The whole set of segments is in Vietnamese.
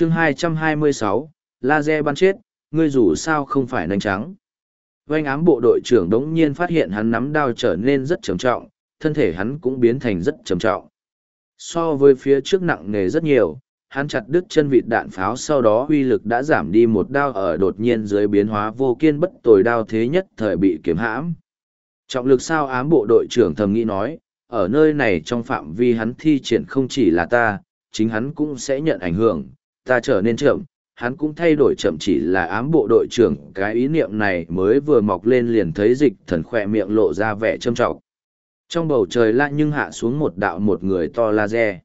chương 226, laser bắn chết, ngươi dù sao không phải nành trắng. Vanh ám bộ đội trưởng đống nhiên phát hiện hắn nắm đao trở nên rất trầm trọng, thân thể hắn cũng biến thành rất trầm trọng. So với phía trước nặng nề rất nhiều, hắn chặt đứt chân vịt đạn pháo sau đó uy lực đã giảm đi một đao ở đột nhiên dưới biến hóa vô kiên bất tồi đao thế nhất thời bị kiếm hãm. Trọng lực sao ám bộ đội trưởng thầm nghĩ nói, ở nơi này trong phạm vi hắn thi triển không chỉ là ta, chính hắn cũng sẽ nhận ảnh hưởng, ta trở nên chậm, hắn cũng thay đổi chậm chỉ là ám bộ đội trưởng cái ý niệm này mới vừa mọc lên liền thấy dịch thần khỏe miệng lộ ra vẻ trâm trọng. Trong bầu trời lại nhưng hạ xuống một đạo một người to laser.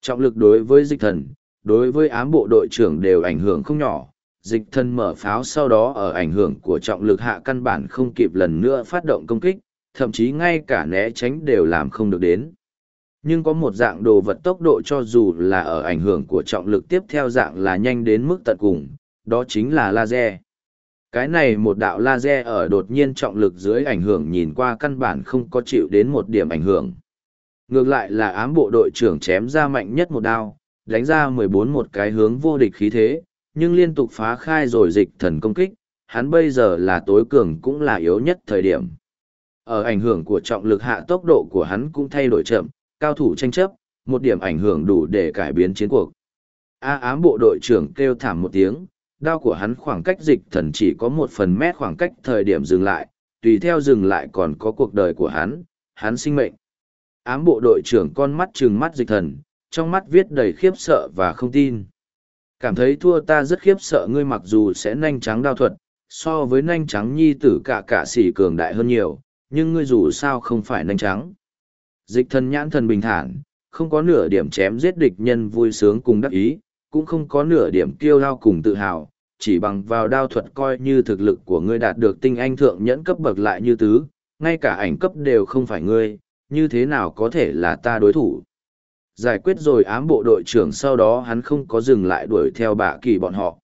Trọng lực đối với dịch thần, đối với ám bộ đội trưởng đều ảnh hưởng không nhỏ. Dịch thần mở pháo sau đó ở ảnh hưởng của trọng lực hạ căn bản không kịp lần nữa phát động công kích, thậm chí ngay cả né tránh đều làm không được đến. Nhưng có một dạng đồ vật tốc độ cho dù là ở ảnh hưởng của trọng lực tiếp theo dạng là nhanh đến mức tận cùng, đó chính là laser. Cái này một đạo laser ở đột nhiên trọng lực dưới ảnh hưởng nhìn qua căn bản không có chịu đến một điểm ảnh hưởng. Ngược lại là ám bộ đội trưởng chém ra mạnh nhất một đao, đánh ra 14 một cái hướng vô địch khí thế, nhưng liên tục phá khai rồi dịch thần công kích, hắn bây giờ là tối cường cũng là yếu nhất thời điểm. Ở ảnh hưởng của trọng lực hạ tốc độ của hắn cũng thay đổi chậm, cao thủ tranh chấp, một điểm ảnh hưởng đủ để cải biến chiến cuộc. A ám bộ đội trưởng kêu thảm một tiếng, đao của hắn khoảng cách dịch thần chỉ có một phần mét khoảng cách thời điểm dừng lại, tùy theo dừng lại còn có cuộc đời của hắn, hắn sinh mệnh. Ám bộ đội trưởng con mắt trừng mắt dịch thần, trong mắt viết đầy khiếp sợ và không tin. Cảm thấy thua ta rất khiếp sợ ngươi mặc dù sẽ nhanh trắng đao thuật, so với nhanh trắng nhi tử cả cả sĩ cường đại hơn nhiều, nhưng ngươi dù sao không phải nhanh trắng. Dịch thần nhãn thần bình thản, không có nửa điểm chém giết địch nhân vui sướng cùng đắc ý, cũng không có nửa điểm kiêu lao cùng tự hào, chỉ bằng vào đao thuật coi như thực lực của ngươi đạt được tinh anh thượng nhẫn cấp bậc lại như tứ, ngay cả ảnh cấp đều không phải ngươi, như thế nào có thể là ta đối thủ. Giải quyết rồi ám bộ đội trưởng sau đó hắn không có dừng lại đuổi theo bạ kỳ bọn họ.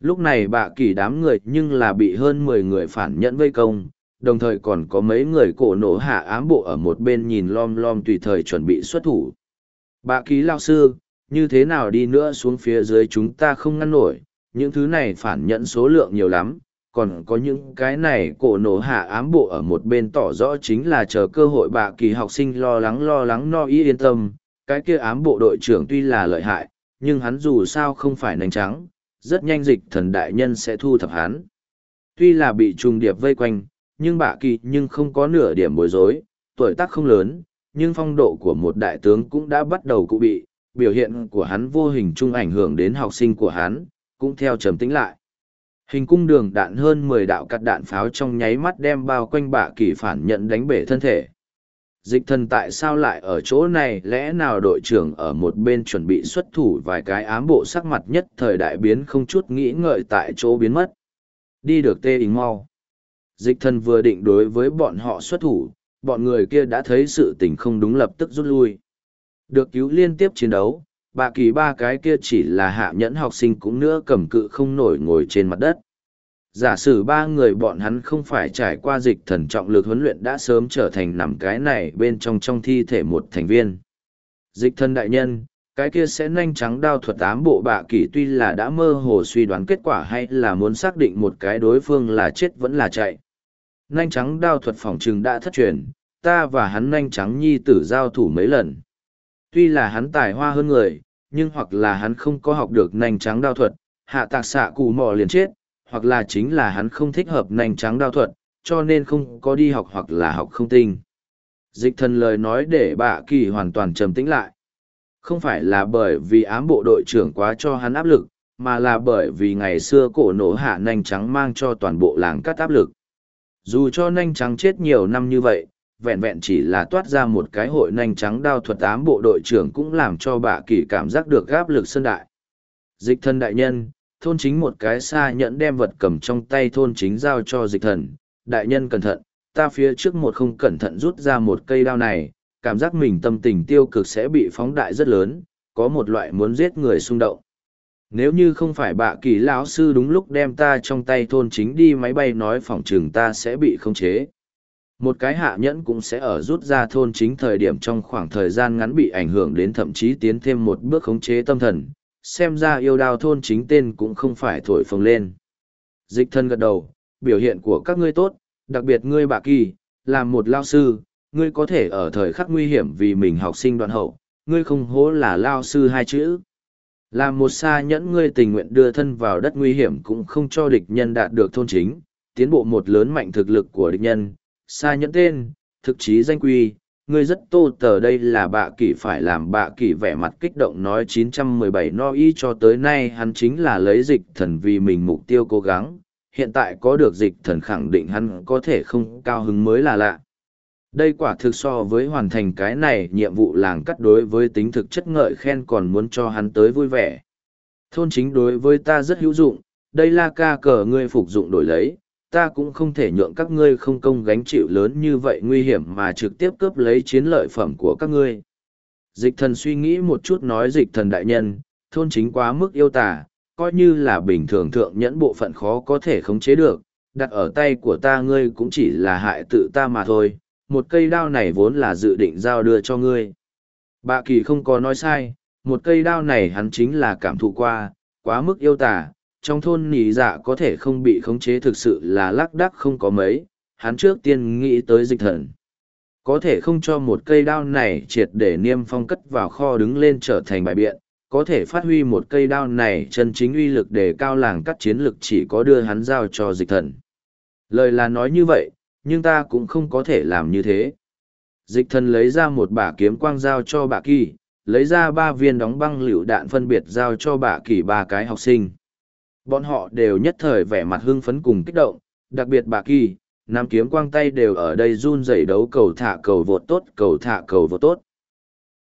Lúc này bạ kỳ đám người nhưng là bị hơn mười người phản nhẫn vây công, đồng thời còn có mấy người cổ nổ hạ ám bộ ở một bên nhìn lom lom tùy thời chuẩn bị xuất thủ. Bạ ký lao sư, như thế nào đi nữa xuống phía dưới chúng ta không ngăn nổi, những thứ này phản nhận số lượng nhiều lắm, còn có những cái này cổ nổ hạ ám bộ ở một bên tỏ rõ chính là chờ cơ hội bạ kỳ học sinh lo lắng lo lắng no ý yên tâm, cái kia ám bộ đội trưởng tuy là lợi hại, nhưng hắn dù sao không phải nành trắng, rất nhanh dịch thần đại nhân sẽ thu thập hắn. Tuy là bị trùng điệp vây quanh, nhưng bạ kỳ nhưng không có nửa điểm bối rối, tuổi tác không lớn, nhưng phong độ của một đại tướng cũng đã bắt đầu cụ bị, biểu hiện của hắn vô hình chung ảnh hưởng đến học sinh của hắn, cũng theo trầm tĩnh lại. Hình cung đường đạn hơn mười đạo cắt đạn pháo trong nháy mắt đem bao quanh bạ kỳ phản nhận đánh bể thân thể. Dịch thần tại sao lại ở chỗ này lẽ nào đội trưởng ở một bên chuẩn bị xuất thủ vài cái ám bộ sắc mặt nhất thời đại biến không chút nghĩ ngợi tại chỗ biến mất. Đi được tê ý mau dịch thần vừa định đối với bọn họ xuất thủ, bọn người kia đã thấy sự tình không đúng lập tức rút lui. Được cứu liên tiếp chiến đấu, bà kỳ ba cái kia chỉ là hạ nhẫn học sinh cũng nữa cầm cự không nổi ngồi trên mặt đất. Giả sử ba người bọn hắn không phải trải qua dịch thần trọng lực huấn luyện đã sớm trở thành nằm cái này bên trong trong thi thể một thành viên. Dịch thần đại nhân, cái kia sẽ nhanh trắng đao thuật ám bộ bạ kỷ tuy là đã mơ hồ suy đoán kết quả hay là muốn xác định một cái đối phương là chết vẫn là chạy Nanh trắng đao thuật phòng trừng đã thất truyền, ta và hắn Nanh trắng nhi tử giao thủ mấy lần. Tuy là hắn tài hoa hơn người, nhưng hoặc là hắn không có học được Nanh trắng đao thuật, hạ tạc xạ cù mò liền chết, hoặc là chính là hắn không thích hợp Nanh trắng đao thuật, cho nên không có đi học hoặc là học không tinh. Dịch thần lời nói để bạ kỳ hoàn toàn trầm tĩnh lại. Không phải là bởi vì ám bộ đội trưởng quá cho hắn áp lực, mà là bởi vì ngày xưa cổ nổ hạ Nanh trắng mang cho toàn bộ làng cắt áp lực. Dù cho nanh trắng chết nhiều năm như vậy, vẹn vẹn chỉ là toát ra một cái hội nanh trắng đao thuật ám bộ đội trưởng cũng làm cho bà kỳ cảm giác được gáp lực sân đại. Dịch thân đại nhân, thôn chính một cái xa nhẫn đem vật cầm trong tay thôn chính giao cho dịch thần. Đại nhân cẩn thận, ta phía trước một không cẩn thận rút ra một cây đao này, cảm giác mình tâm tình tiêu cực sẽ bị phóng đại rất lớn, có một loại muốn giết người xung động nếu như không phải bạ kỳ lão sư đúng lúc đem ta trong tay thôn chính đi máy bay nói phòng chừng ta sẽ bị khống chế một cái hạ nhẫn cũng sẽ ở rút ra thôn chính thời điểm trong khoảng thời gian ngắn bị ảnh hưởng đến thậm chí tiến thêm một bước khống chế tâm thần xem ra yêu đao thôn chính tên cũng không phải thổi phồng lên. Dịch thân gật đầu, biểu hiện của các ngươi tốt, đặc biệt ngươi bà kỳ, làm một lao sư, ngươi có thể ở thời khắc nguy hiểm vì mình học sinh đoạn hậu, ngươi không hố là lao sư hai chữ. Làm một xa nhẫn ngươi tình nguyện đưa thân vào đất nguy hiểm cũng không cho địch nhân đạt được thôn chính, tiến bộ một lớn mạnh thực lực của địch nhân, xa nhẫn tên, thực chí danh quy, ngươi rất tô tờ đây là bạ kỷ phải làm bạ kỷ vẻ mặt kích động nói 917 no y cho tới nay hắn chính là lấy dịch thần vì mình mục tiêu cố gắng, hiện tại có được dịch thần khẳng định hắn có thể không cao hứng mới là lạ. Đây quả thực so với hoàn thành cái này nhiệm vụ làng cắt đối với tính thực chất ngợi khen còn muốn cho hắn tới vui vẻ. Thôn chính đối với ta rất hữu dụng, đây là ca cờ ngươi phục dụng đổi lấy, ta cũng không thể nhượng các ngươi không công gánh chịu lớn như vậy nguy hiểm mà trực tiếp cướp lấy chiến lợi phẩm của các ngươi. Dịch thần suy nghĩ một chút nói dịch thần đại nhân, thôn chính quá mức yêu tả, coi như là bình thường thượng nhẫn bộ phận khó có thể khống chế được, đặt ở tay của ta ngươi cũng chỉ là hại tự ta mà thôi, một cây đao này vốn là dự định giao đưa cho ngươi. Bạ kỳ không có nói sai, một cây đao này hắn chính là cảm thụ qua, quá mức yêu tả, trong thôn nỉ dạ có thể không bị khống chế thực sự là lác đắc không có mấy, hắn trước tiên nghĩ tới dịch thần. Có thể không cho một cây đao này triệt để niêm phong cất vào kho đứng lên trở thành bài biện, có thể phát huy một cây đao này chân chính uy lực để cao làng cắt chiến lực chỉ có đưa hắn giao cho dịch thần. Lời là nói như vậy, nhưng ta cũng không có thể làm như thế. Dịch thần lấy ra một bả kiếm quang giao cho bà kỳ, lấy ra ba viên đóng băng liều đạn phân biệt giao cho bà kỳ ba cái học sinh. Bọn họ đều nhất thời vẻ mặt hưng phấn cùng kích động, đặc biệt bà kỳ, nam kiếm quang tay đều ở đây run rẩy đấu cầu thả cầu vột tốt cầu thả cầu vột tốt.